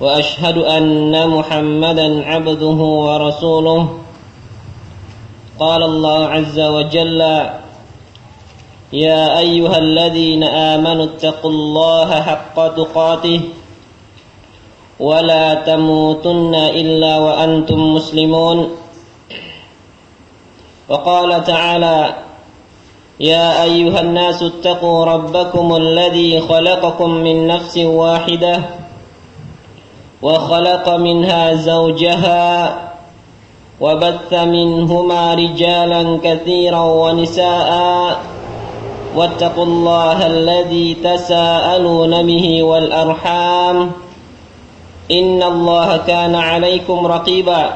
وأشهد أن محمدا عبده ورسوله. قال الله عز وجل يا أيها الذين آمنوا اتقوا الله حق تقاته ولا تموتن إلا وأنتم مسلمون. وقال تعالى يا أيها الناس اتقوا ربكم الذي خلقكم من نفس واحدة وخلق منها زوجها وبث منهما رجالا كثيرا ونساء. واتقوا الله الذي تساءلون به والأرحام. إن الله كان عليكم رقيبا.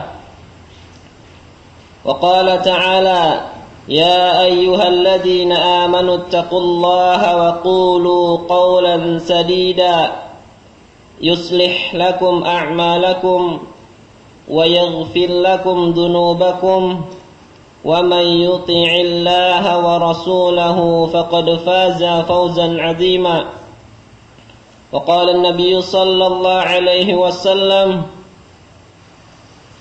وقال تعالى يا أيها الذين آمنوا اتقوا الله وقولوا قولا سديدا. يصلح لكم أعمالكم ويغفر لكم ذنوبكم ومن يطع الله ورسوله فقد فاز فوزا عظيما. وقال النبي صلى الله عليه وسلم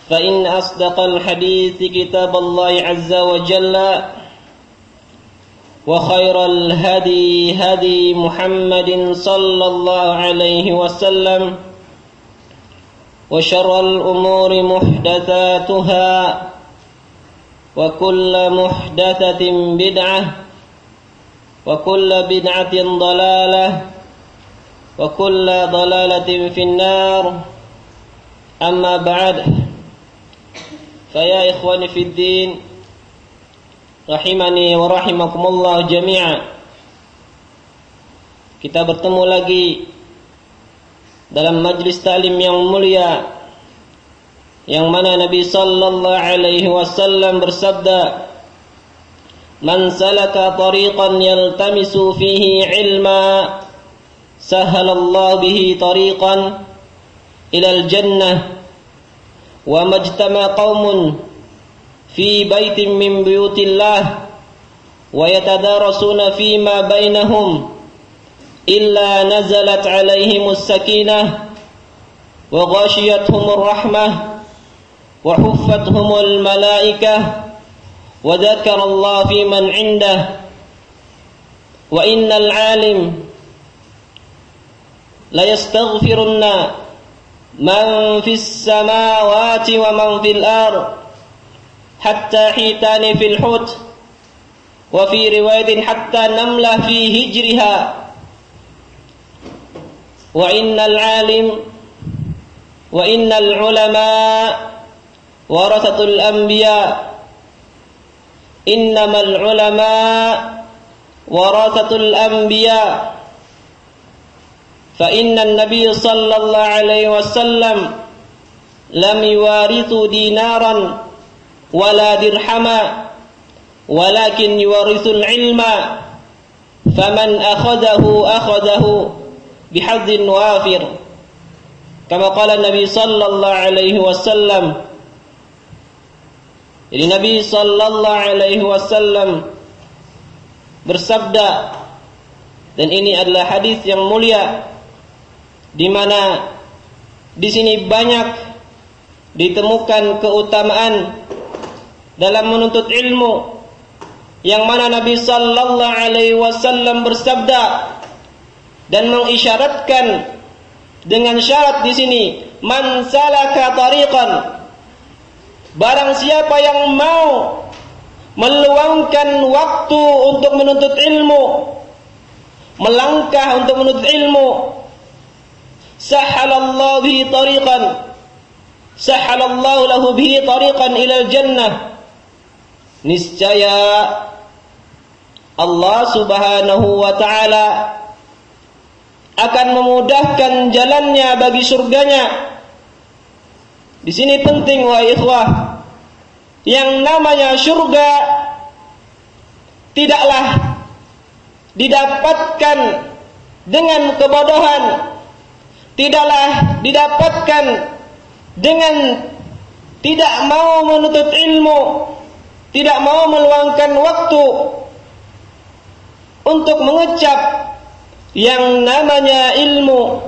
فإن أصدق الحديث كتاب الله عز وجل وخير الهدي هدي محمد صلى الله عليه وسلم وشر الأمور محدثاتها وكل محدثة بدعة وكل بدعة ضلالة وكل ضلالة في النار. أما بعد فيا إخواني في الدين rahimani wa rahimakumullah jami'a. Kita bertemu lagi dalam majlis talim yang mulia yang mana Nabi sallallahu alaihi wasallam bersabda Man salaka tariqan yaltamisu fihi ilma sahalallahu bihi tariqan ila al-jannah wa majtama qaumun في بيت من بيوت الله ويتدارسون فيما بينهم إلا نزلت عليهم السكينة وغاشيتهم الرحمة وحفتهم الملائكة وذكر الله في من عنده وإن العالم ليستغفرن من في السماوات ومن في الأرض حتى حيتان في الحوت. وفي رواية حتى نملة في هجرها. وإن العالم وإن العلماء ورثة الأنبياء. إنما العلماء ورثة الأنبياء. فإن النبي صلى الله عليه وسلم لم يوارثوا دينارا. wala dirhama walakin yuwarisul ilma faman akhadahu akhadahu bihadzin wafir kama qala nabi sallallahu alaihi wasallam jadi nabi sallallahu alaihi wasallam bersabda dan ini adalah hadis yang mulia di mana di sini banyak ditemukan keutamaan dalam menuntut ilmu yang mana Nabi sallallahu alaihi wasallam bersabda dan mengisyaratkan dengan syarat di sini man salaka tariqan. Barang siapa yang mau meluangkan waktu untuk menuntut ilmu melangkah untuk menuntut ilmu sahalallahu bihi tariqan. Sahalallahu lahu bihi tariqan ila jannah niscaya Allah Subhanahu wa taala akan memudahkan jalannya bagi surganya. Di sini penting wahai ikhwah yang namanya surga tidaklah didapatkan dengan kebodohan tidaklah didapatkan dengan tidak mau menuntut ilmu tidak mau meluangkan waktu untuk mengecap yang namanya ilmu.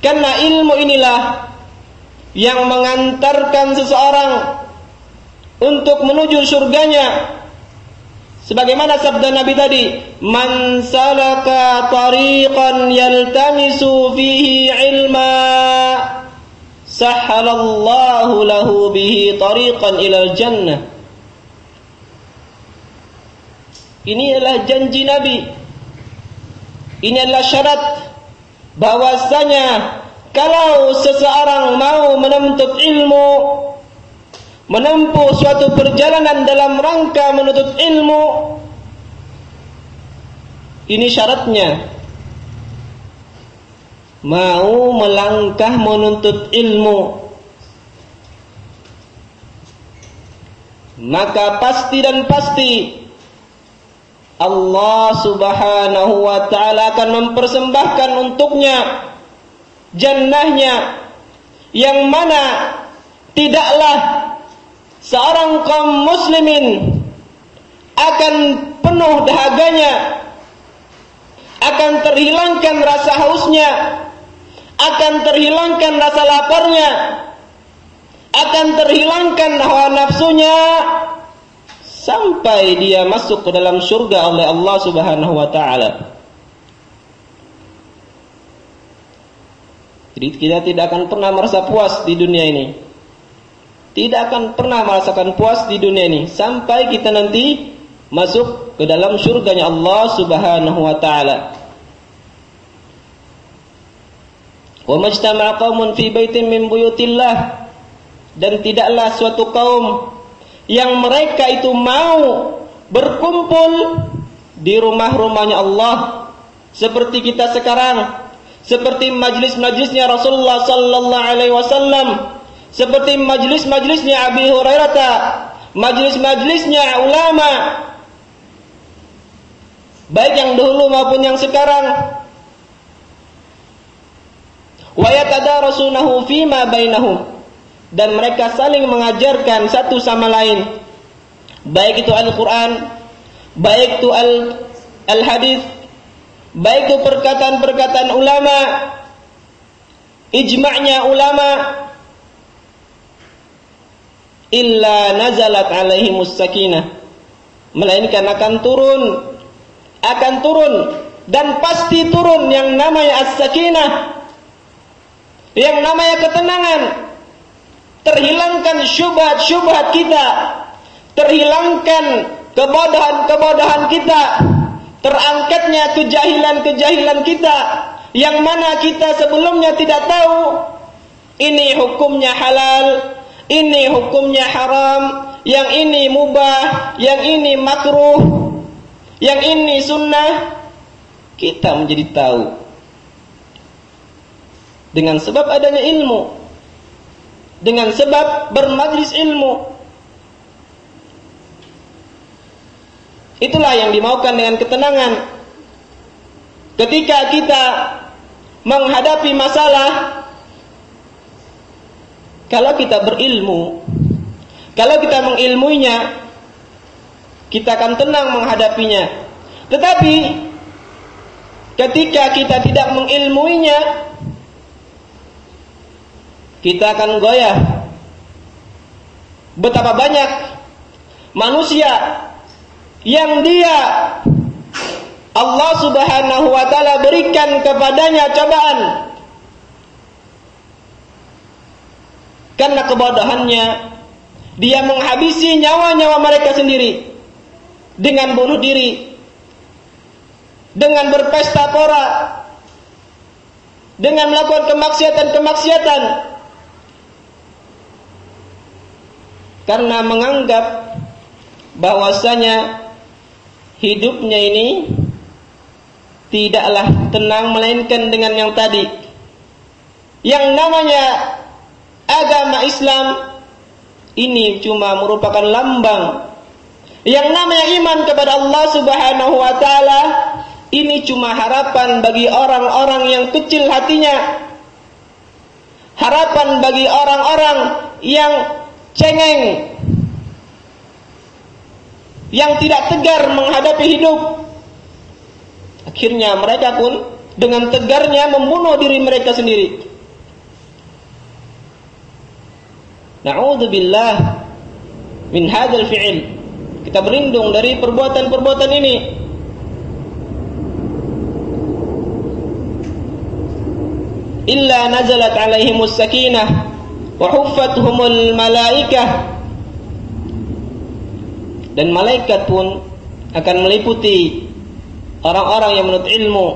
Karena ilmu inilah yang mengantarkan seseorang untuk menuju surganya. Sebagaimana sabda Nabi tadi man salaka tariqan yaltamisu fihi ilma sahhalallahu lahu bihi tariqan ilal jannah ini adalah janji Nabi. Ini adalah syarat bahwasanya kalau seseorang mau menuntut ilmu menempuh suatu perjalanan dalam rangka menuntut ilmu ini syaratnya. Mau melangkah menuntut ilmu maka pasti dan pasti Allah Subhanahu wa taala akan mempersembahkan untuknya jannahnya yang mana tidaklah seorang kaum muslimin akan penuh dahaganya akan terhilangkan rasa hausnya akan terhilangkan rasa laparnya akan terhilangkan hawa nafsunya sampai dia masuk ke dalam surga oleh Allah Subhanahu wa taala. Jadi kita tidak akan pernah merasa puas di dunia ini tidak akan pernah merasakan puas di dunia ini sampai kita nanti masuk ke dalam surganya Allah Subhanahu wa taala. Wa majtama'a qaumun fi baitin min buyutillah dan tidaklah suatu kaum yang mereka itu mau berkumpul di rumah-rumahnya Allah. Seperti kita sekarang. Seperti majlis-majlisnya Rasulullah sallallahu alaihi wasallam. Seperti majlis-majlisnya Abi Hurairah, majlis-majlisnya ulama, baik yang dahulu maupun yang sekarang. Wa yatadarasunahu fima bainahum dan mereka saling mengajarkan satu sama lain. Baik itu Al-Qur'an baik itu Al-Hadis baik itu perkataan-perkataan ulama ijma'nya ulama illa nazalat alaihi sakinah. Melainkan akan turun akan turun dan pasti turun yang namanya as-sakinah yang namanya ketenangan terhilangkan syubhat-syubhat kita. Terhilangkan kebodohan-kebodohan kita. Terangkatnya kejahilan-kejahilan kita. Yang mana kita sebelumnya tidak tahu ini hukumnya halal ini hukumnya haram, yang ini mubah, yang ini makruh, yang ini sunnah, kita menjadi tahu. Dengan sebab adanya ilmu, dengan sebab bermajlis ilmu. Itulah yang dimaukan dengan ketenangan. Ketika kita menghadapi masalah kalau kita berilmu, kalau kita mengilmuinya, kita akan tenang menghadapinya. Tetapi ketika kita tidak mengilmuinya, kita akan goyah. Betapa banyak manusia yang dia Allah Subhanahu wa taala berikan kepadanya cobaan karena kebodohannya dia menghabisi nyawa-nyawa mereka sendiri dengan bunuh diri dengan berpesta pora dengan melakukan kemaksiatan-kemaksiatan karena menganggap bahwasanya hidupnya ini tidaklah tenang melainkan dengan yang tadi yang namanya agama Islam ini cuma merupakan lambang. Yang namanya iman kepada Allah Subhanahu wa taala ini cuma harapan bagi orang-orang yang kecil hatinya. Harapan bagi orang-orang yang cengeng. Yang tidak tegar menghadapi hidup. Akhirnya mereka pun dengan tegarnya membunuh diri mereka sendiri. Na'udzubillah min hadzal fi'il. Kita berlindung dari perbuatan-perbuatan ini. Illa nazalat alaihimus sakinah wa malaikah. Dan malaikat pun akan meliputi orang-orang yang menurut ilmu.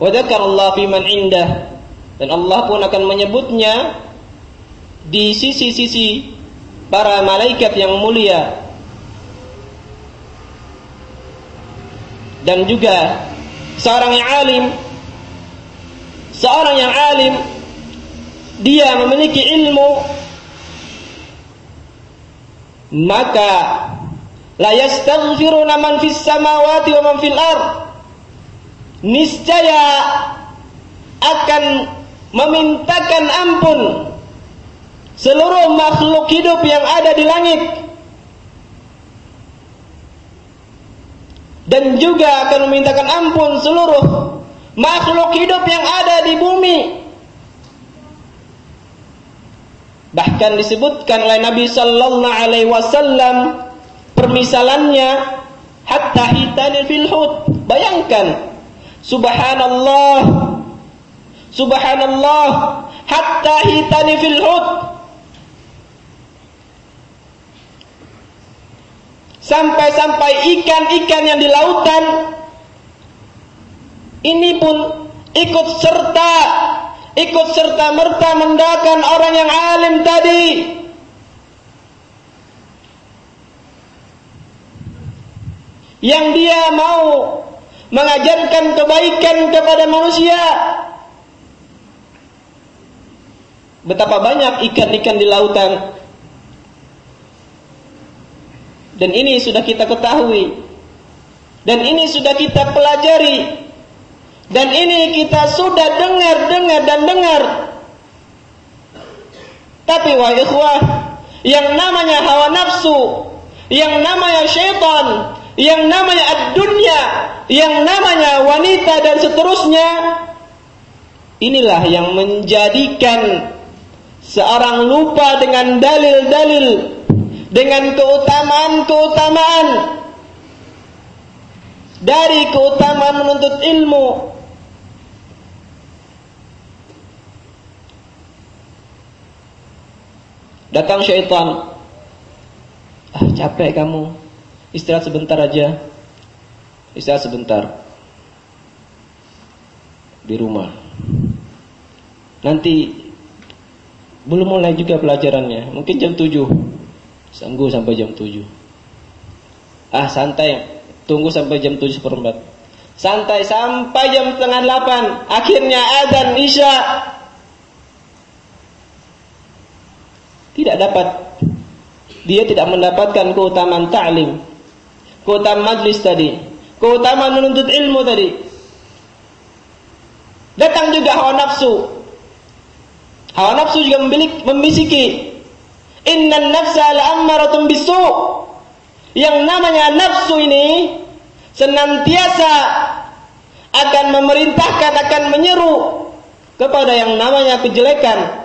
Wa Allah fi man indah. Dan Allah pun akan menyebutnya di sisi-sisi para malaikat yang mulia. Dan juga seorang yang alim seorang yang alim dia memiliki ilmu maka la yastaghfiruna man fis samawati wa man fil ardh niscaya akan memintakan ampun seluruh makhluk hidup yang ada di langit. Dan juga akan memintakan ampun seluruh makhluk hidup yang ada di bumi bahkan disebutkan oleh Nabi sallallahu alaihi wasallam permisalannya hatta hitanil fil hud bayangkan Subhanallah Subhanallah hatta hitani fil hud Sampai-sampai ikan-ikan yang di lautan ini pun ikut serta ikut serta merta mendakan orang yang alim tadi yang dia mau mengajarkan kebaikan kepada manusia. Betapa banyak ikan-ikan di lautan. Dan ini sudah kita ketahui. Dan ini sudah kita pelajari. Dan ini kita sudah dengar, dengar dan dengar. Tapi wahai ikhwah, yang namanya hawa nafsu, yang namanya syaitan, yang namanya ad-dunya, yang namanya wanita dan seterusnya, inilah yang menjadikan seorang lupa dengan dalil-dalil, dengan keutamaan-keutamaan dari keutamaan menuntut ilmu. Datang syaitan. Ah, capek kamu Istirahat sebentar aja. Istirahat sebentar. Di rumah. Nanti belum mulai juga pelajarannya. Mungkin jam 7. Tunggu sampai jam 7. Ah, santai. Tunggu sampai jam 7 seperempat. Santai sampai jam setengah 8. Akhirnya adzan Isya. Tidak dapat dia tidak mendapatkan keutamaan ta'lim keutamaan majlis tadi, keutamaan menuntut ilmu tadi. Datang juga hawa nafsu. Hawa nafsu juga memiliki, membisiki, Inna nafsa la'ammaratun bisu. Yang namanya nafsu ini senantiasa akan memerintahkan, akan menyeru kepada yang namanya kejelekan.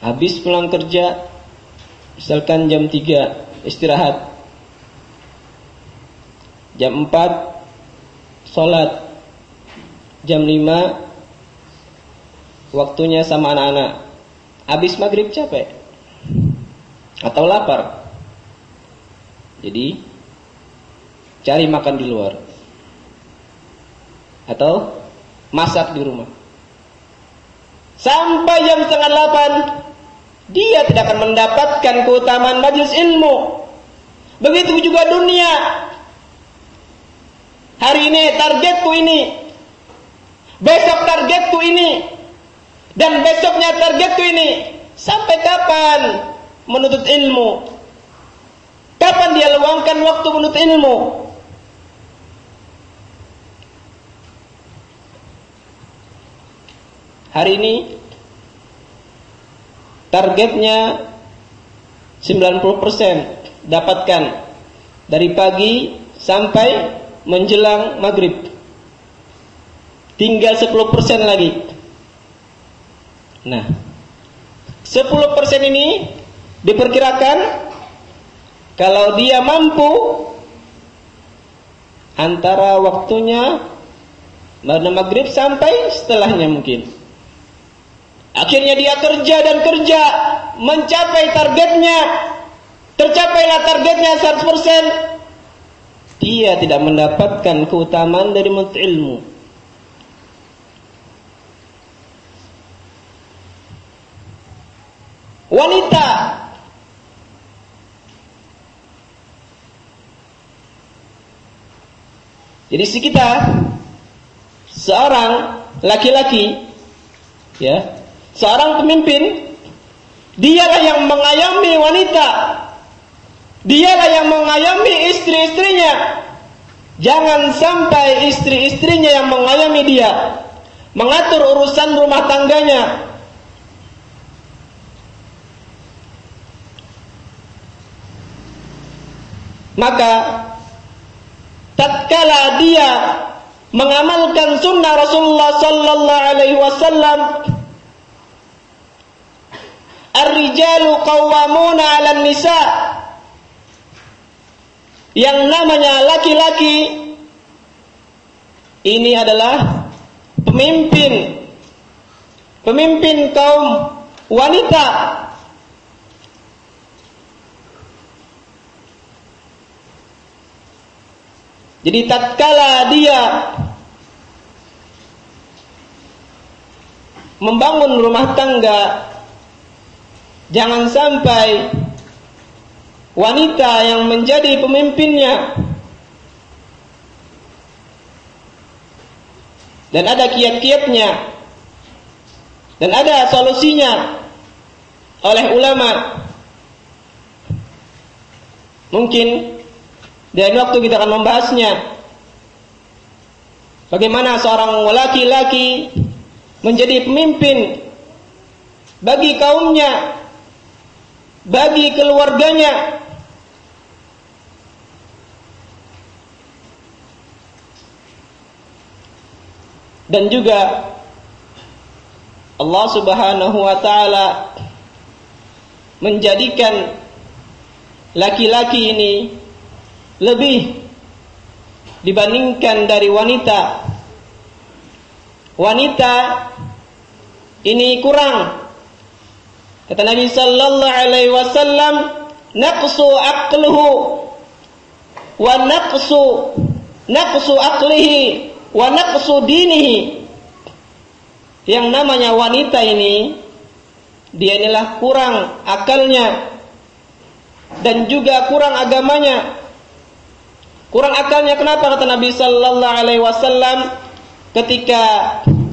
Habis pulang kerja, misalkan jam 3, istirahat. Jam 4 sholat. Jam 5 waktunya sama anak-anak. Habis maghrib capek. Atau lapar. Jadi cari makan di luar. Atau masak di rumah. Sampai jam setengah delapan dia tidak akan mendapatkan keutamaan majlis ilmu. Begitu juga dunia. Hari ini targetku ini. Besok targetku ini. Dan besoknya targetku ini sampai kapan menuntut ilmu? Kapan dia luangkan waktu menuntut ilmu? Hari ini targetnya 90% dapatkan dari pagi sampai menjelang maghrib. Tinggal 10% lagi. Nah, 10% ini diperkirakan kalau dia mampu antara waktunya maghrib sampai setelahnya mungkin. Akhirnya dia kerja dan kerja mencapai targetnya. Tercapailah targetnya 100%. Dia tidak mendapatkan keutamaan dari menuntut ilmu. Wanita Jadi si kita seorang laki-laki ya seorang pemimpin, dialah yang mengayomi wanita, dialah yang mengayomi istri-istrinya. Jangan sampai istri-istrinya yang mengayomi dia, mengatur urusan rumah tangganya. Maka tatkala dia mengamalkan sunnah Rasulullah sallallahu alaihi wasallam Ar-rijalu qawwamuna 'alan nisa. Yang namanya laki-laki ini adalah pemimpin pemimpin kaum wanita. Jadi tatkala dia membangun rumah tangga Jangan sampai wanita yang menjadi pemimpinnya dan ada kiat-kiatnya dan ada solusinya oleh ulama mungkin dan waktu kita akan membahasnya. Bagaimana seorang laki-laki menjadi pemimpin bagi kaumnya bagi keluarganya dan juga Allah Subhanahu wa taala menjadikan laki-laki ini lebih dibandingkan dari wanita. Wanita ini kurang Kata Nabi sallallahu alaihi wasallam, naqsu aqluhu wa naqsu naqsu aqlihi wa naqsu dinihi. Yang namanya wanita ini dia inilah kurang akalnya dan juga kurang agamanya. Kurang akalnya kenapa kata Nabi sallallahu alaihi wasallam ketika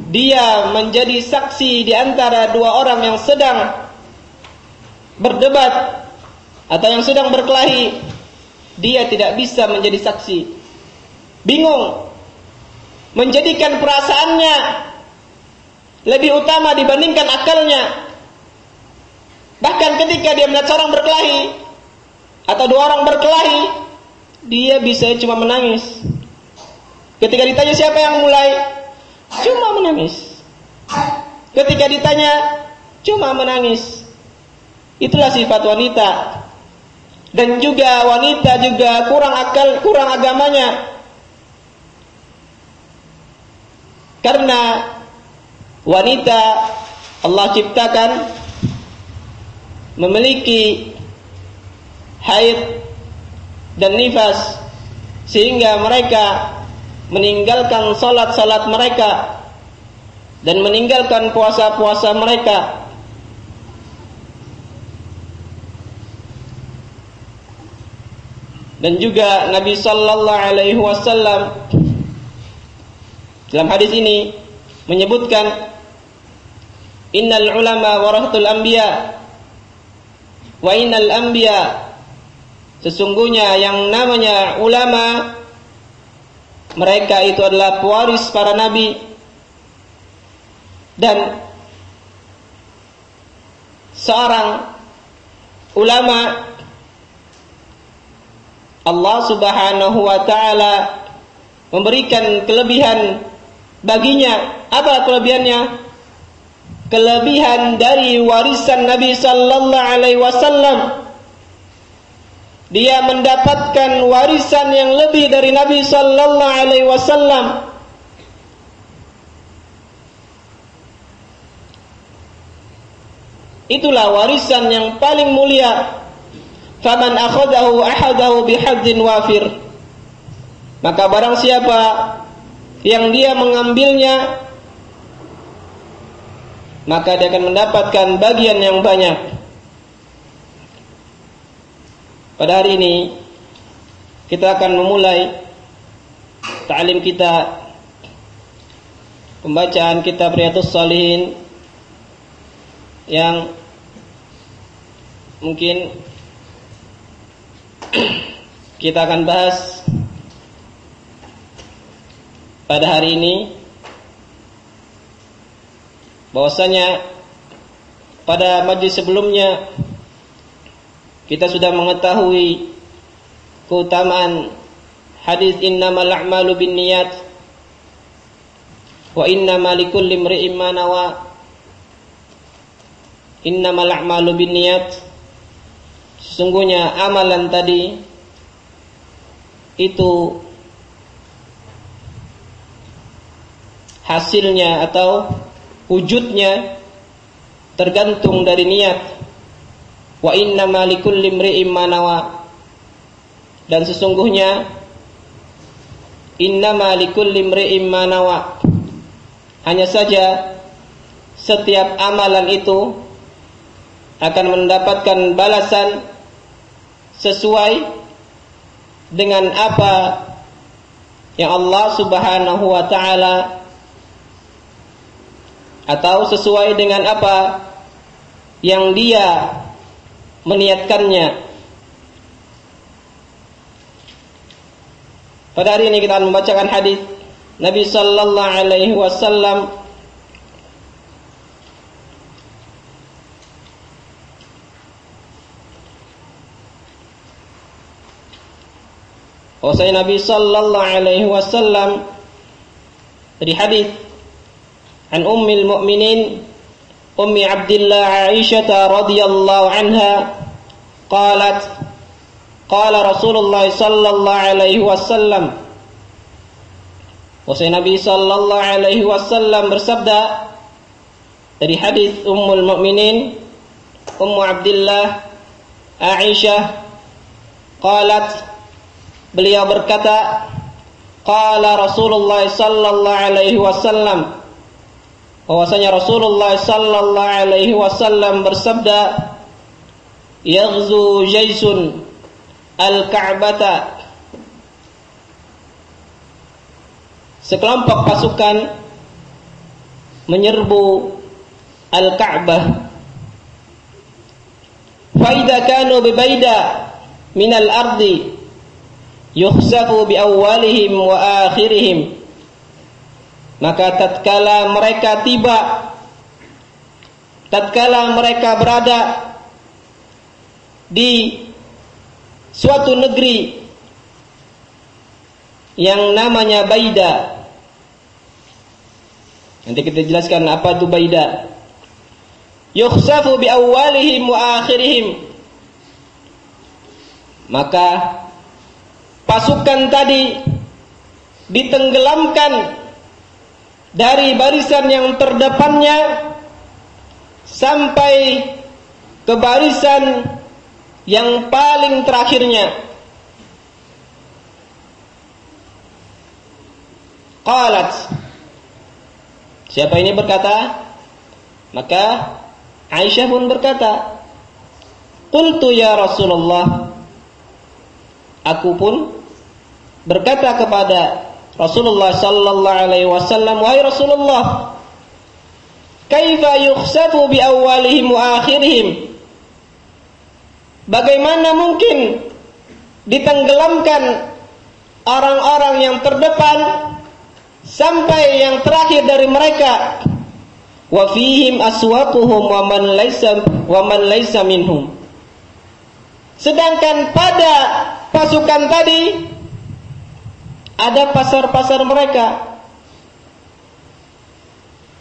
dia menjadi saksi di antara dua orang yang sedang berdebat atau yang sedang berkelahi, dia tidak bisa menjadi saksi. Bingung. Menjadikan perasaannya lebih utama dibandingkan akalnya. Bahkan ketika dia melihat seorang berkelahi atau dua orang berkelahi, dia bisa cuma menangis. Ketika ditanya siapa yang mulai, cuma menangis. Ketika ditanya, cuma menangis. Itulah sifat wanita. Dan juga wanita juga kurang akal, kurang agamanya. Karena wanita Allah ciptakan memiliki haid dan nifas sehingga mereka meninggalkan salat-salat mereka dan meninggalkan puasa-puasa mereka dan juga Nabi sallallahu alaihi wasallam dalam hadis ini menyebutkan innal ulama warahatul anbiya wa innal anbiya. Sesungguhnya yang namanya ulama mereka itu adalah pewaris para nabi. Dan seorang ulama Allah Subhanahu wa taala memberikan kelebihan baginya. Apa kelebihannya? Kelebihan dari warisan Nabi sallallahu alaihi wasallam. Dia mendapatkan warisan yang lebih dari Nabi sallallahu alaihi wasallam. Itulah warisan yang paling mulia. Faman akhadahu ahadahu bihadzin wafir. Maka barang siapa yang dia mengambilnya maka dia akan mendapatkan bagian yang banyak. Pada hari ini kita akan memulai ta'lim kita pembacaan kitab Riyadhus Shalihin yang mungkin kita akan bahas pada hari ini bahwasanya pada majlis sebelumnya kita sudah mengetahui keutamaan hadis innamal a'malu binniyat wa innamal likulli imri'in ma nawa. Innamal a'malu binniyat sesungguhnya amalan tadi itu hasilnya atau wujudnya tergantung dari niat. Wa inna malikul limri'im manawa dan sesungguhnya inna malikul limri'im manawa hanya saja setiap amalan itu akan mendapatkan balasan sesuai dengan apa yang Allah Subhanahu wa taala atau sesuai dengan apa yang dia meniatkannya. Pada hari ini kita akan membacakan hadis Nabi sallallahu alaihi wasallam Bahwasanya Nabi sallallahu alaihi wasallam dari hadis عن أم المؤمنين أم عبد الله عائشة رضي الله عنها قالت قال رسول الله صلى الله عليه وسلم Wasai Nabi Sallallahu Alaihi Wasallam bersabda dari hadis Ummul Mukminin Ummu Abdullah Aisyah qalat beliau berkata qala Rasulullah sallallahu alaihi wasallam. Bahwasanya Rasulullah sallallahu alaihi wasallam bersabda yaghzu jaisun al-ka'bata. Sekelompok pasukan menyerbu al-Ka'bah. Fa idza kanu bi baida min al-ardi yukhsafu bi awwalihim wa akhirihim. Maka tatkala mereka tiba tatkala mereka berada di suatu negeri yang namanya Baida. Nanti kita jelaskan apa itu Baida. Yukhsafu bi awwalihim wa akhirihim. Maka pasukan tadi ditenggelamkan dari barisan yang terdepannya sampai ke barisan yang paling terakhirnya. Qalat Siapa ini berkata? Maka Aisyah pun berkata, "Qultu ya Rasulullah" Aku pun berkata kepada Rasulullah sallallahu alaihi wasallam, "Wahai Rasulullah, kaifa yukhsafu bi awwalihim wa akhirihim? Bagaimana mungkin ditenggelamkan orang-orang yang terdepan sampai yang terakhir dari mereka? Wa fihim aswaquhum wa man laysa wa man laysa minhum. Sedangkan pada pasukan tadi ada pasar-pasar mereka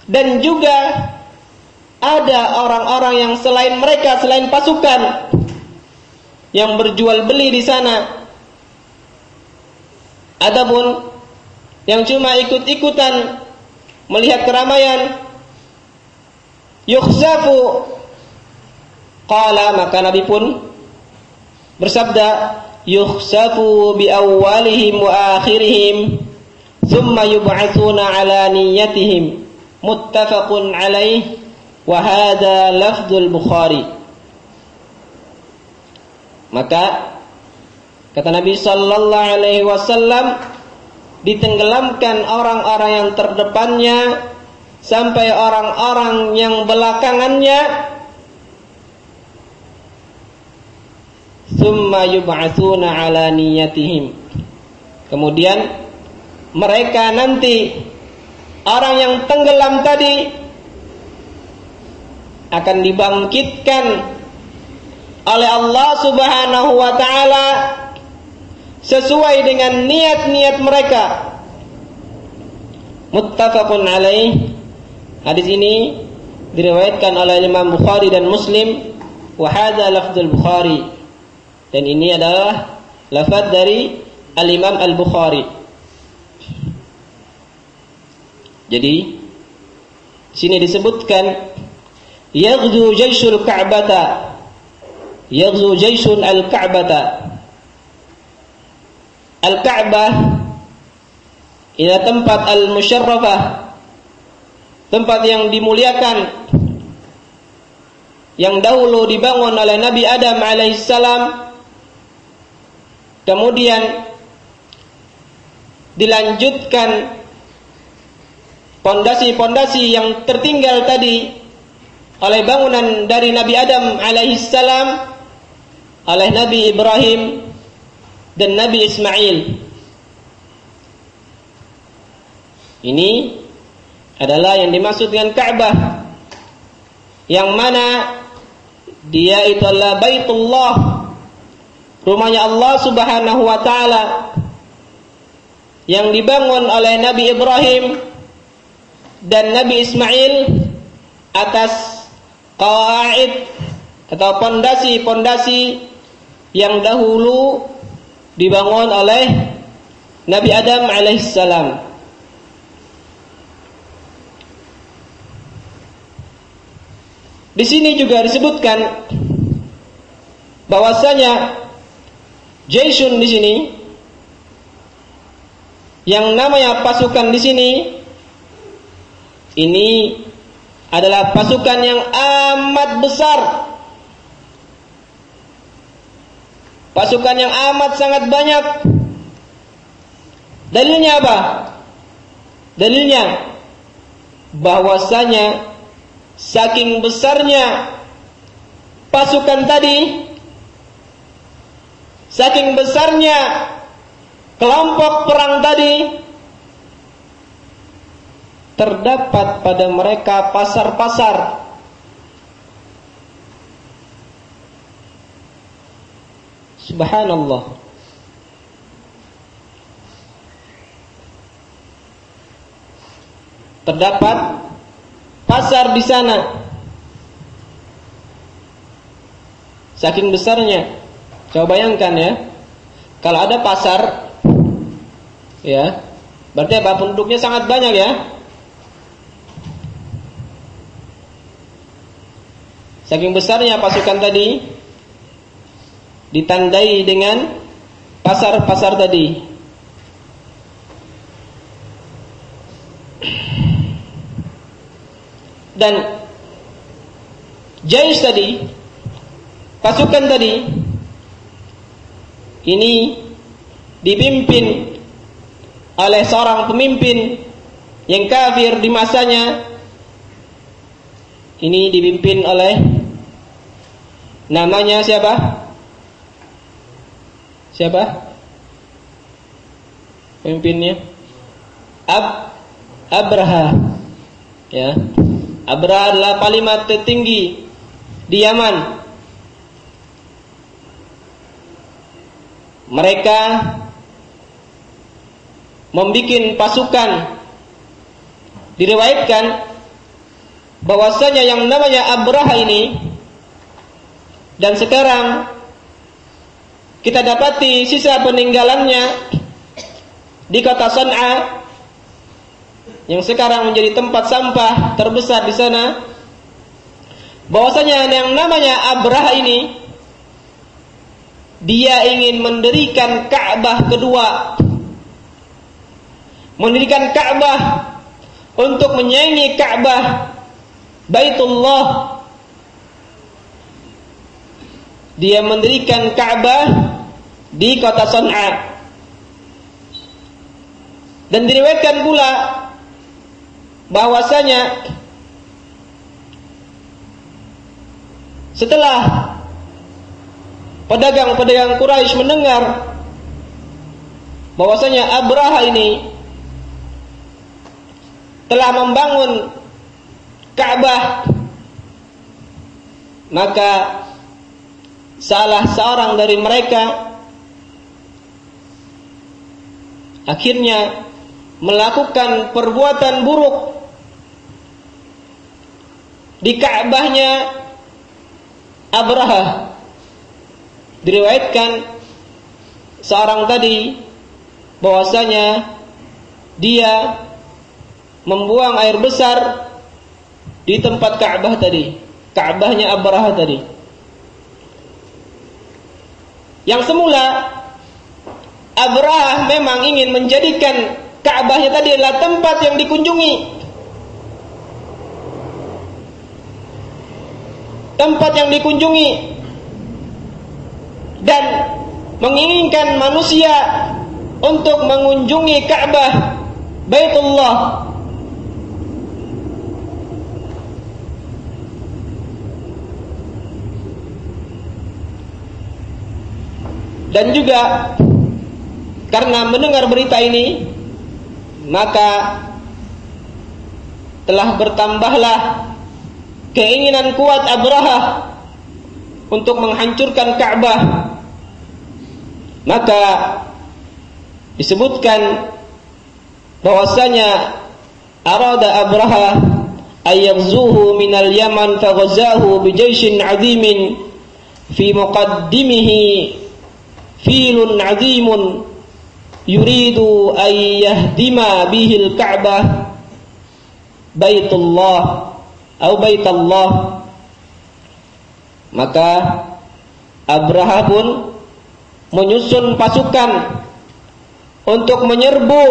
dan juga ada orang-orang yang selain mereka selain pasukan yang berjual beli di sana. Adapun yang cuma ikut-ikutan melihat keramaian yukhzafu qala maka Nabi pun bersabda yukhsafu bi awwalihim wa akhirihim thumma yub'atsuna ala niyyatihim muttafaqun alaih wa hadha lafdzul bukhari. Maka kata Nabi sallallahu alaihi wasallam ditenggelamkan orang-orang yang terdepannya sampai orang-orang yang belakangannya summa yub'atsuna ala niyatihim kemudian mereka nanti orang yang tenggelam tadi akan dibangkitkan oleh Allah Subhanahu wa taala sesuai dengan niat-niat mereka. Muttafaqun alaih. Hadis ini diriwayatkan oleh Imam Bukhari dan Muslim wa hadza lafdzul Bukhari. Dan ini adalah lafaz dari Al-Imam Al-Bukhari. Jadi sini disebutkan yaghzu jayshul ka'bata yaghzu jayshun al-Ka'bata. Al-Ka'bah ila tempat al-musyarrafah. Tempat yang dimuliakan yang dahulu dibangun oleh Nabi Adam alaihissalam kemudian dilanjutkan pondasi-pondasi yang tertinggal tadi oleh bangunan dari Nabi Adam alaihissalam oleh Nabi Ibrahim dan Nabi Ismail. Ini adalah yang dimaksud dengan Ka'bah. Yang mana dia itu adalah Baitullah. Rumahnya Allah Subhanahu wa taala yang dibangun oleh Nabi Ibrahim dan Nabi Ismail atas qawaid atau pondasi-pondasi yang dahulu dibangun oleh Nabi Adam alaihissalam. Di sini juga disebutkan bahwasanya Jason di sini yang namanya pasukan di sini ini adalah pasukan yang amat besar Pasukan yang amat sangat banyak. Dalilnya apa? Dalilnya bahwasanya saking besarnya pasukan tadi saking besarnya kelompok perang tadi terdapat pada mereka pasar-pasar Subhanallah. Terdapat pasar di sana. Saking besarnya. Coba bayangkan ya. Kalau ada pasar ya, berarti apa? Penduduknya sangat banyak ya. Saking besarnya pasukan tadi, ditandai dengan pasar-pasar tadi. Dan Jais tadi, pasukan tadi, ini dipimpin oleh seorang pemimpin yang kafir di masanya ini dipimpin oleh namanya siapa? Siapa? Pemimpinnya? Ab Abraha. Ya. Abraha adalah panglima tertinggi di Yaman. Mereka membuat pasukan. Diriwayatkan bahwasanya yang namanya Abraha ini dan sekarang kita dapati sisa peninggalannya di kota San'a yang sekarang menjadi tempat sampah terbesar di sana. Bahwasanya yang namanya Abraha ini dia ingin mendirikan Ka'bah kedua. Mendirikan Ka'bah untuk menyaingi Ka'bah Baitullah. Dia mendirikan Ka'bah di kota San'a dan diriwayatkan pula bahwasanya setelah pedagang-pedagang Quraisy mendengar bahwasanya Abraha ini telah membangun Ka'bah. Maka salah seorang dari mereka akhirnya melakukan perbuatan buruk di Ka'bahnya Abraha diriwayatkan seorang tadi bahwasanya dia membuang air besar di tempat Ka'bah tadi, Ka'bahnya Abraha tadi. Yang semula Abraha memang ingin menjadikan Ka'bahnya tadi adalah tempat yang dikunjungi. Tempat yang dikunjungi dan menginginkan manusia untuk mengunjungi Ka'bah Baitullah. Dan juga karena mendengar berita ini maka telah bertambahlah keinginan kuat Abraha untuk menghancurkan Ka'bah maka disebutkan bahwasanya arada Abraha ayyaghzuhu minal Yaman faghazahu bijayshin 'azimin fi muqaddimihi filun azimun yuridu an yahdima bihil ka'bah baitullah atau baitallah. Maka Abraha pun menyusun pasukan untuk menyerbu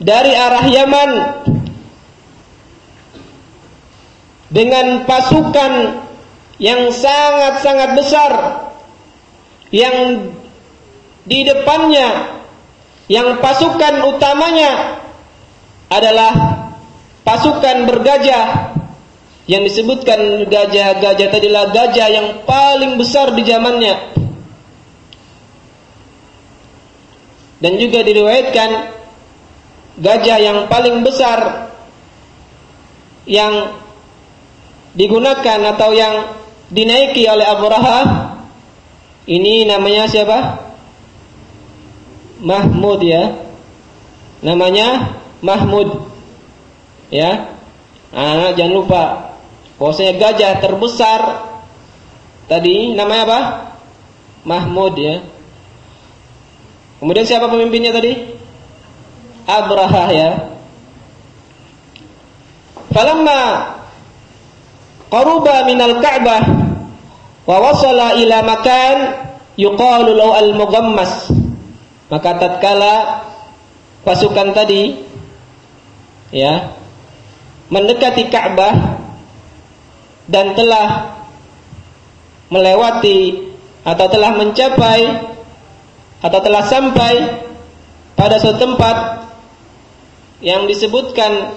dari arah Yaman dengan pasukan yang sangat-sangat besar yang di depannya yang pasukan utamanya adalah pasukan bergajah yang disebutkan gajah-gajah tadilah gajah yang paling besar di zamannya dan juga diriwayatkan gajah yang paling besar yang digunakan atau yang dinaiki oleh Abu Rahah ini namanya siapa? Mahmud ya. Namanya Mahmud. Ya. Nah, jangan lupa. Pokoknya gajah terbesar tadi namanya apa? Mahmud ya. Kemudian siapa pemimpinnya tadi? Abraha ya. Falamma qaruba minal Ka'bah wa wasala ila makan yuqalu lahu al-mughammas maka tatkala pasukan tadi ya mendekati Ka'bah dan telah melewati atau telah mencapai atau telah sampai pada suatu tempat yang disebutkan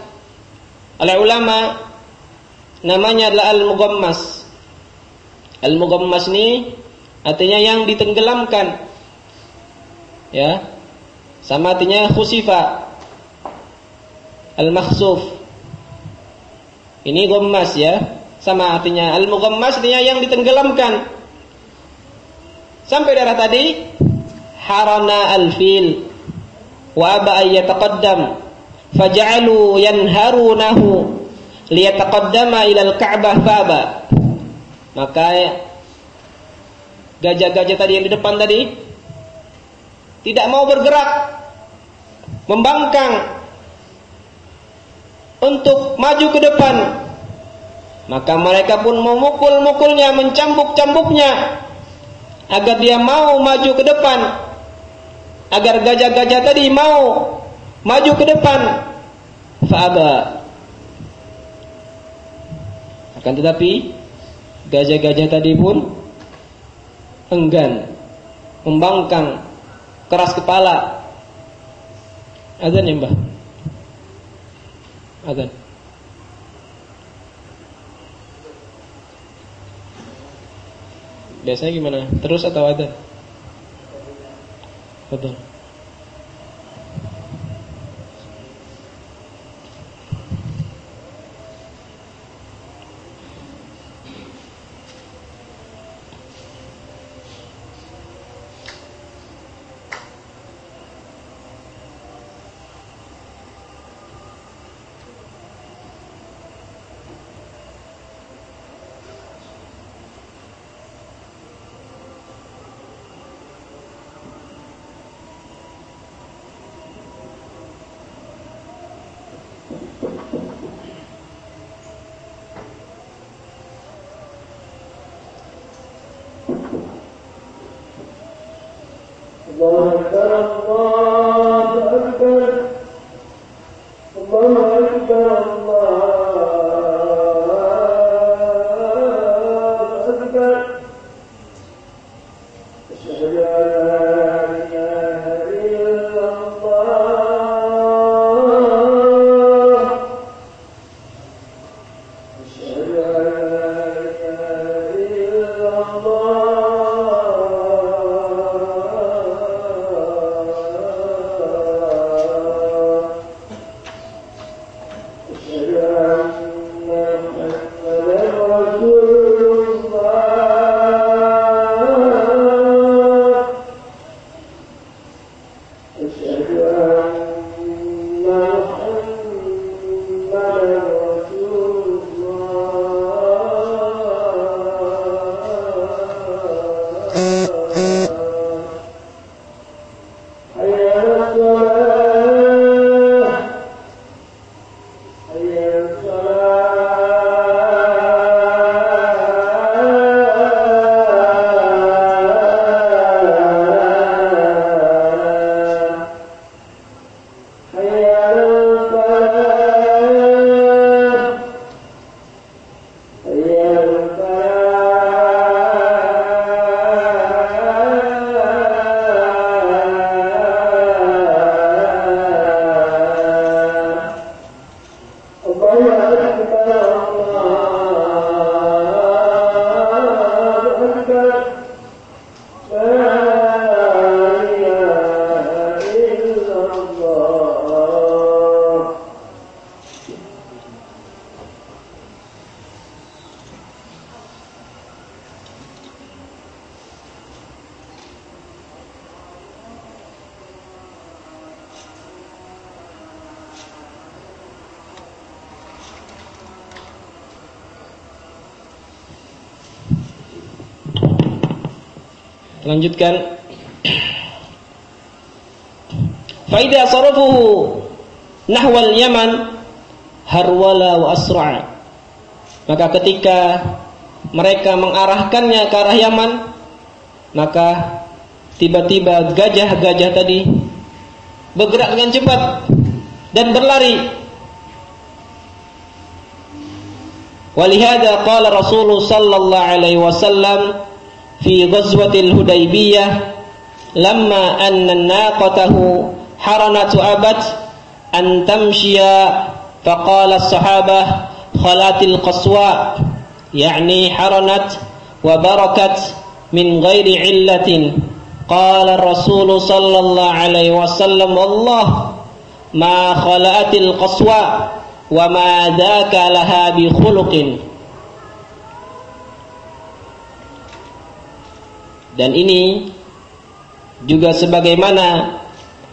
oleh ulama namanya adalah al-mughammas. Al-mughammas ini artinya yang ditenggelamkan. Ya. Sama artinya khusifa. Al-makhsuf. Ini ghammas ya. Sama artinya al-mughammas artinya yang ditenggelamkan. Sampai darah tadi harana al-fil wa aba ay yataqaddam faj'alu yanharunahu liyataqaddama ila al-ka'bah faba. Maka gajah-gajah tadi yang di depan tadi tidak mau bergerak membangkang untuk maju ke depan. Maka mereka pun memukul-mukulnya mencambuk-cambuknya agar dia mau maju ke depan agar gajah-gajah tadi mau maju ke depan. Fa'aba. Akan tetapi gajah-gajah tadi pun enggan membangkang keras kepala. Azan ya mbah? Azan. Biasanya gimana? Terus atau azan Bye-bye. الله أكبر الله Lanjutkan. Faida sarafuhu nahwal Yaman harwala wa asra'. Maka ketika mereka mengarahkannya ke arah Yaman, maka tiba-tiba gajah-gajah tadi bergerak dengan cepat dan berlari. Walihada qala Rasulullah sallallahu alaihi wasallam fi ghazwatil Hudaybiyah lamma anna naqatahu haranatu abat an tamshiya faqala as-sahabah khalatil qaswa yakni haranat wa barakat min ghairi illatin qala rasul sallallahu alaihi wasallam Allah ma khalatil qaswa wa ma dhaka laha dan ini juga sebagaimana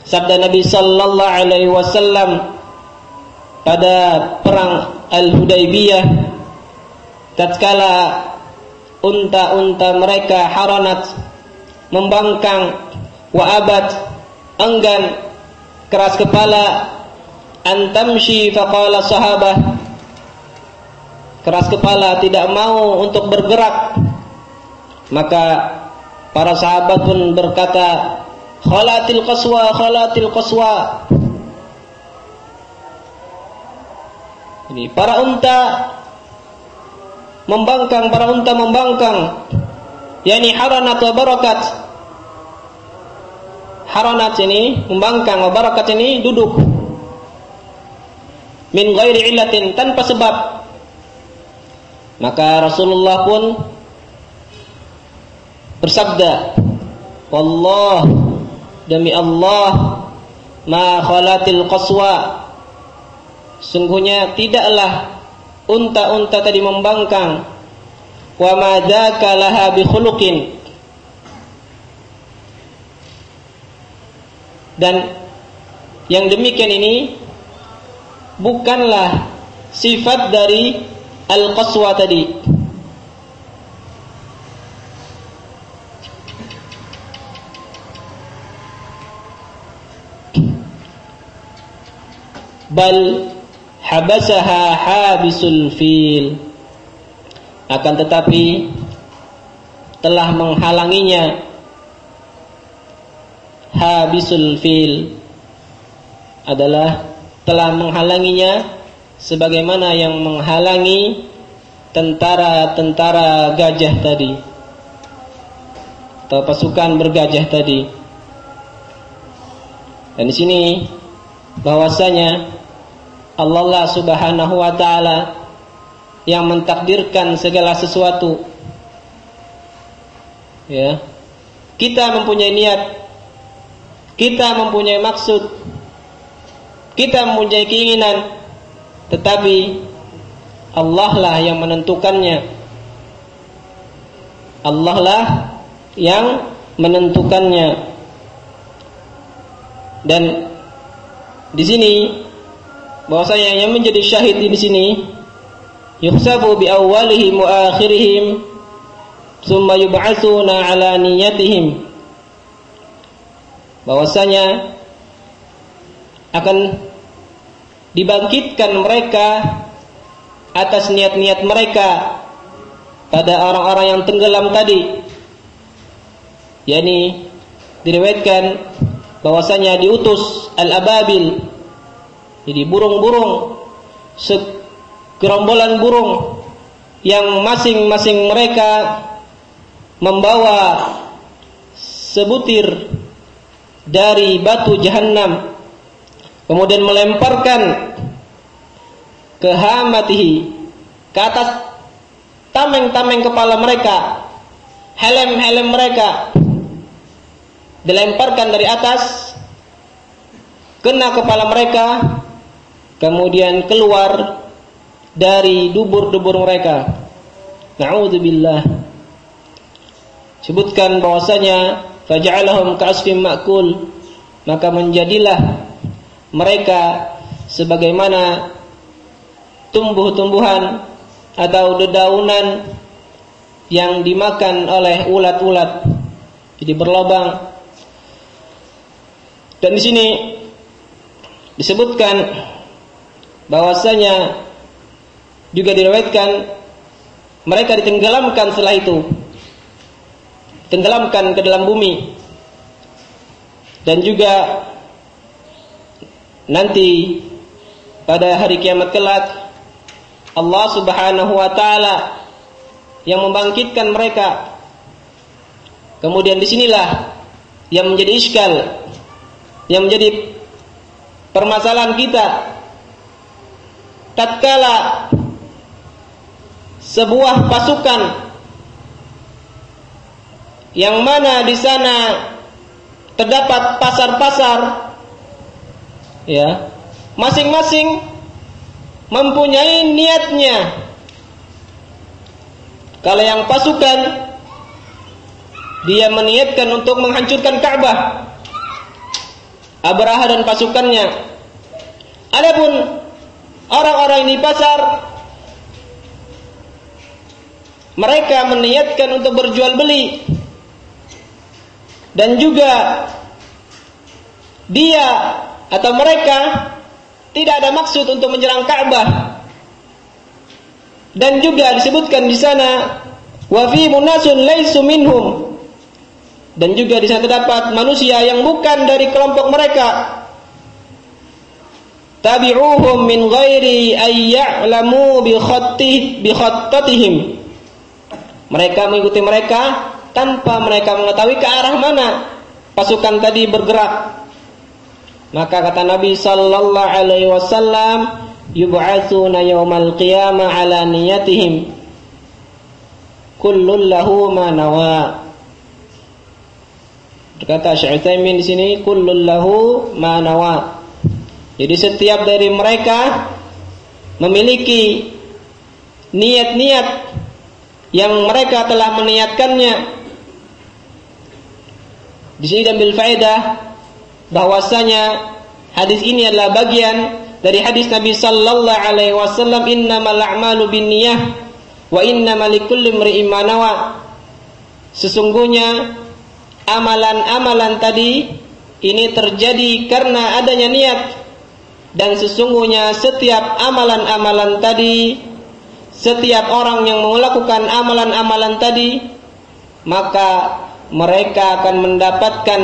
sabda Nabi sallallahu alaihi wasallam pada perang Al-Hudaybiyah tatkala unta-unta mereka haranat membangkang wa abad enggan keras kepala antamshi faqala sahabah keras kepala tidak mau untuk bergerak maka para sahabat pun berkata khalatil qaswa khalatil qaswa. Ini para unta membangkang para unta membangkang. Yakni haranat wa barakat. Haranat ini membangkang wa barakat ini duduk. Min ghairi illatin tanpa sebab. Maka Rasulullah pun bersabda wallah demi Allah ma khalatil qaswa. Sungguhnya tidaklah unta-unta tadi membangkang. Wa ma laha dan yang demikian ini bukanlah sifat dari al-qaswa tadi bal habasaha habisul fil. Akan tetapi telah menghalanginya habisul fil adalah telah menghalanginya sebagaimana yang menghalangi tentara-tentara gajah tadi atau pasukan bergajah tadi. Dan di sini bahwasanya Allah Subhanahu wa taala yang mentakdirkan segala sesuatu. Ya. Kita mempunyai niat, kita mempunyai maksud, kita mempunyai keinginan, tetapi Allah lah yang menentukannya. Allah lah yang menentukannya. Dan di sini bahwasanya yang menjadi syahid di sini yuhsabu bi awwalihim wa akhirihim thumma yub'atsuna ala bahwasanya akan dibangkitkan mereka atas niat-niat mereka pada orang-orang yang tenggelam tadi. Yakni diriwayatkan bahwasanya diutus al-ababil jadi burung-burung segerombolan burung yang masing-masing mereka membawa sebutir dari batu jahanam kemudian melemparkan ke hamatihi ke atas tameng-tameng kepala mereka helm-helm mereka dilemparkan dari atas kena kepala mereka kemudian keluar dari dubur-dubur mereka. Na'udzubillah. Sebutkan bahwasanya faj'alahum ka'asfin ma'kul maka menjadilah mereka sebagaimana tumbuh-tumbuhan atau dedaunan yang dimakan oleh ulat-ulat jadi berlobang dan di sini disebutkan bahwasanya juga diriwayatkan mereka ditenggelamkan setelah itu. Tenggelamkan ke dalam bumi. Dan juga nanti pada hari kiamat kelak Allah Subhanahu wa taala yang membangkitkan mereka. Kemudian di sinilah yang menjadi iskal yang menjadi permasalahan kita tatkala sebuah pasukan yang mana di sana terdapat pasar-pasar ya masing-masing mempunyai niatnya. Kalau yang pasukan dia meniatkan untuk menghancurkan Ka'bah Abraha dan pasukannya. Adapun orang-orang di pasar mereka meniatkan untuk berjual beli. Dan juga dia atau mereka tidak ada maksud untuk menyerang Ka'bah. Dan juga disebutkan di sana wa fi munasun laisu minhum. Dan juga di sana terdapat manusia yang bukan dari kelompok mereka tabi'uhum min ghairi ay ya'lamu bi khatti bi khattatihim. Mereka mengikuti mereka tanpa mereka mengetahui ke arah mana pasukan tadi bergerak. Maka kata Nabi sallallahu alaihi wasallam yub'atsuna yaumal qiyamah ala niyatihim. Kullun lahu ma nawa. Berkata Syekh di sini kullun lahu ma nawa. Jadi setiap dari mereka memiliki niat-niat yang mereka telah meniatkannya. Di sini diambil faedah bahwasanya hadis ini adalah bagian dari hadis Nabi sallallahu alaihi wasallam innamal a'malu binniyah wa innamal likulli imri'in ma. Sesungguhnya amalan-amalan tadi ini terjadi karena adanya niat dan sesungguhnya setiap amalan-amalan tadi setiap orang yang melakukan amalan-amalan tadi maka mereka akan mendapatkan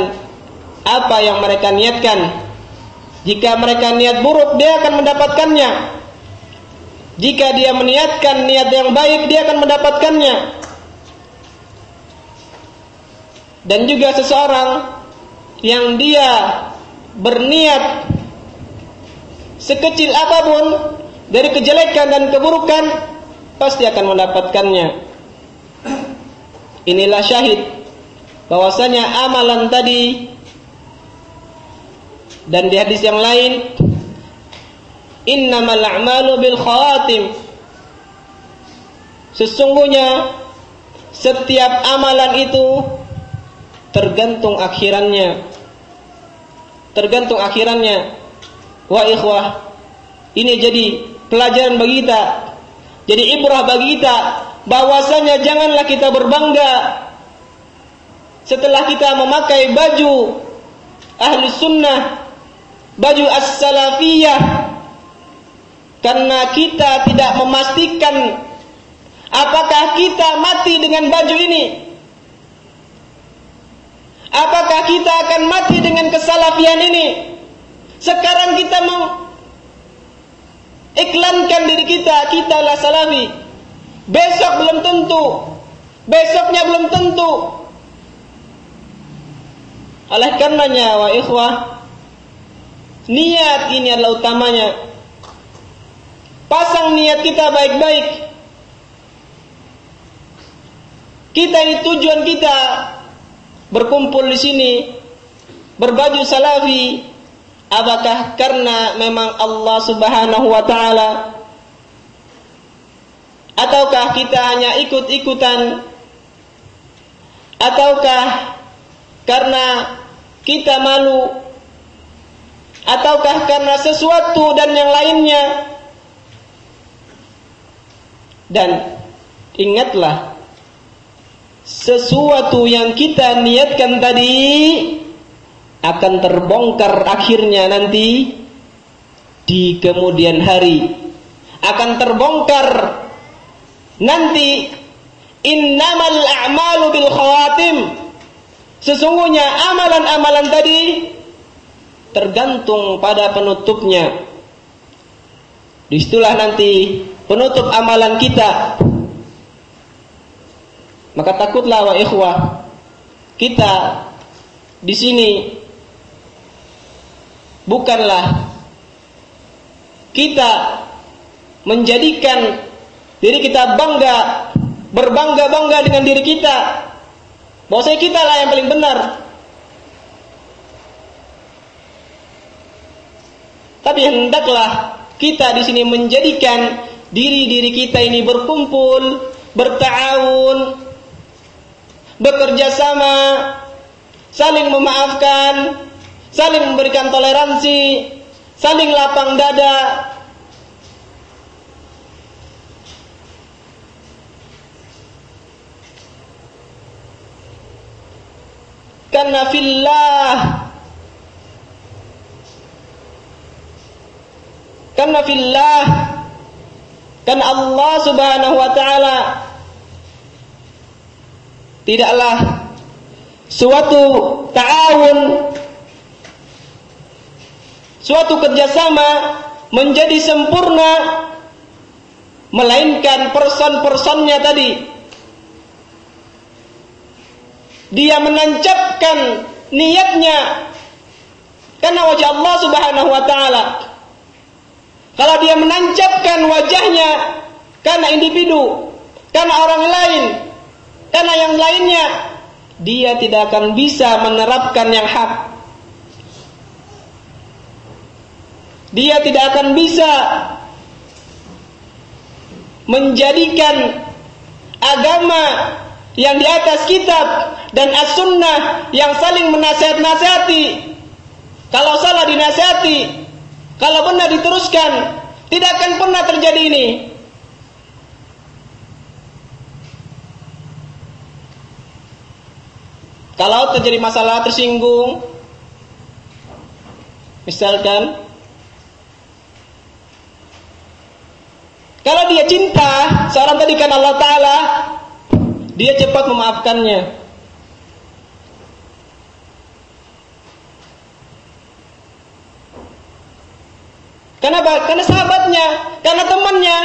apa yang mereka niatkan jika mereka niat buruk, dia akan mendapatkannya. Jika dia meniatkan niat yang baik, dia akan mendapatkannya. Dan juga seseorang yang dia berniat sekecil apa pun dari kejelekan dan keburukan pasti akan mendapatkannya. Inilah syahid. Bahwasanya amalan tadi dan di hadis yang lain innamal a'malu bil khawatim. Sesungguhnya setiap amalan itu tergantung akhirannya. Tergantung akhirannya wa ikhwah ini jadi pelajaran bagi kita jadi ibrah bagi kita bahwasanya janganlah kita berbangga setelah kita memakai baju ahli sunnah baju as-salafiyah karena kita tidak memastikan apakah kita mati dengan baju ini. Apakah kita akan mati dengan kesalafian ini sekarang kita mau iklankan diri kita kita lah besok belum tentu besoknya belum tentu oleh karenanya wa ikhwah Niat ini adalah utamanya. Pasang niat kita baik-baik. Kita ini tujuan kita berkumpul di sini berbaju salafi apakah karena memang Allah Subhanahu wa taala? Ataukah kita hanya ikut-ikutan? Ataukah karena kita malu? Ataukah karena sesuatu dan yang lainnya? Dan ingatlah sesuatu yang kita niatkan tadi akan terbongkar akhirnya nanti di kemudian hari akan terbongkar nanti innamal a'malu bil khawatim sesungguhnya amalan-amalan tadi tergantung pada penutupnya. Di situlah nanti penutup amalan kita. Maka takutlah wa ikhwah kita di sini bukanlah kita menjadikan Diri kita bangga, berbangga-bangga dengan diri kita. Bahwasanya kita lah yang paling benar. Tapi hendaklah kita di sini menjadikan diri-diri kita ini berkumpul, bertawun, bekerja sama, saling memaafkan, saling memberikan toleransi, saling lapang dada. Karena fillah. Karena fillah. Karena Allah subhanahu wa ta'ala. Tidaklah Suatu ta'awun Suatu kerjasama Menjadi sempurna Melainkan person-personnya tadi Dia menancapkan niatnya Karena wajah Allah subhanahu wa ta'ala kalau dia menancapkan wajahnya karena individu, karena orang lain, karena yang lainnya, dia tidak akan bisa menerapkan yang hak. Dia tidak akan bisa menjadikan agama yang di atas kitab dan as-sunnah yang saling menasihat-nasihati. Kalau salah dinasihati, kalau benar diteruskan, tidak akan pernah terjadi ini. Kalau terjadi masalah tersinggung, misalkan, kalau dia cinta seorang tadi kan Allah Taala, dia cepat memaafkannya. Kenapa? Karena sahabatnya, karena temannya.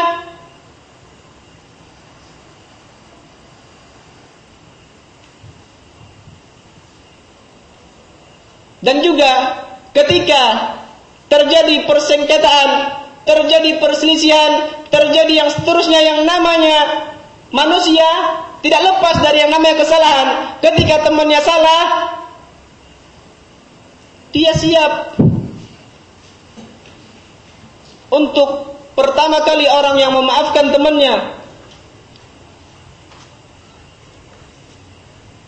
Dan juga ketika terjadi persengketaan, terjadi perselisihan, terjadi yang seterusnya yang namanya manusia tidak lepas dari yang namanya kesalahan. Ketika temannya salah, dia siap untuk pertama kali orang yang memaafkan temannya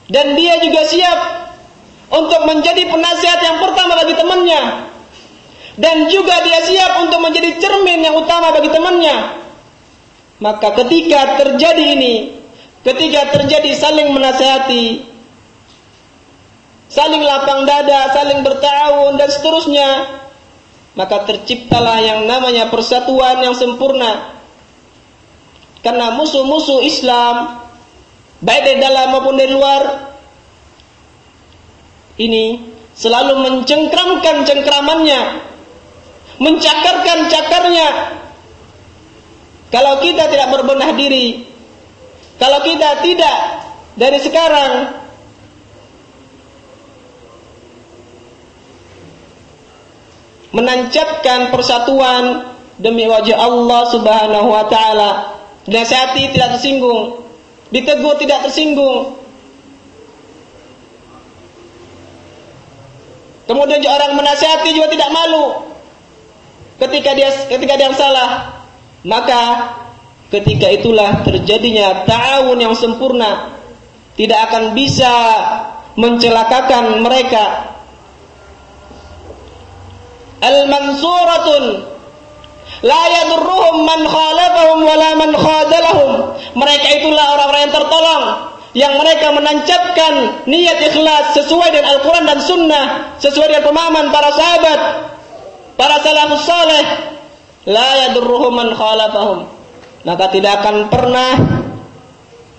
dan dia juga siap untuk menjadi penasihat yang pertama bagi temannya dan juga dia siap untuk menjadi cermin yang utama bagi temannya maka ketika terjadi ini ketika terjadi saling menasihati saling lapang dada saling bertawun dan seterusnya maka terciptalah yang namanya persatuan yang sempurna. Karena musuh-musuh Islam baik dari dalam maupun dari luar ini selalu mencengkramkan cengkramannya, mencakarkan cakarnya. Kalau kita tidak berbenah diri, kalau kita tidak dari sekarang menancapkan persatuan demi wajah Allah Subhanahu wa taala. Nasihati tidak tersinggung, ditegur tidak tersinggung. Kemudian orang menasihati juga tidak malu ketika dia ketika dia salah. Maka ketika itulah terjadinya ta'awun yang sempurna tidak akan bisa mencelakakan mereka al-mansuratun la yadurruhum man khalafahum wala man khadalahum mereka itulah orang-orang yang tertolong yang mereka menancapkan niat ikhlas sesuai dengan Al-Quran dan Sunnah sesuai dengan pemahaman para sahabat para salafus saleh la yadurruhum man khalafahum maka tidak akan pernah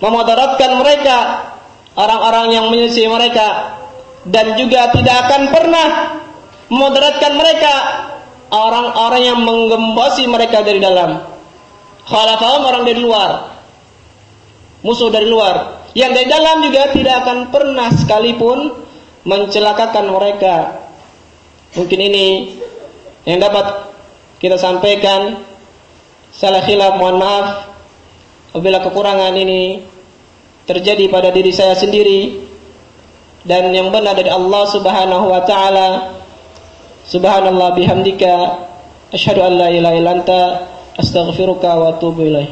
memudaratkan mereka orang-orang yang menyelisih mereka dan juga tidak akan pernah memudaratkan mereka orang-orang yang menggembosi mereka dari dalam. Khalafahum orang dari luar. Musuh dari luar. Yang dari dalam juga tidak akan pernah sekalipun mencelakakan mereka. Mungkin ini yang dapat kita sampaikan. Salah khilaf mohon maaf. apabila kekurangan ini terjadi pada diri saya sendiri dan yang benar dari Allah Subhanahu wa taala subhanallah bihamdika asyhadu an la ilaha illa anta astaghfiruka wa atubu ilaih